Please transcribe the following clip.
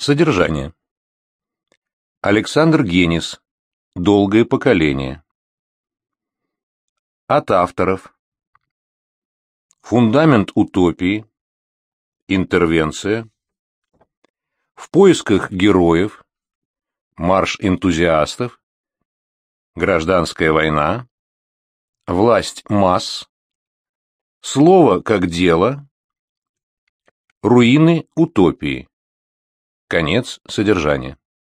Содержание. Александр Генис. Долгое поколение. От авторов. Фундамент утопии. Интервенция. В поисках героев. Марш энтузиастов. Гражданская война. Власть масс. Слово как дело. Руины утопии. Конец содержания.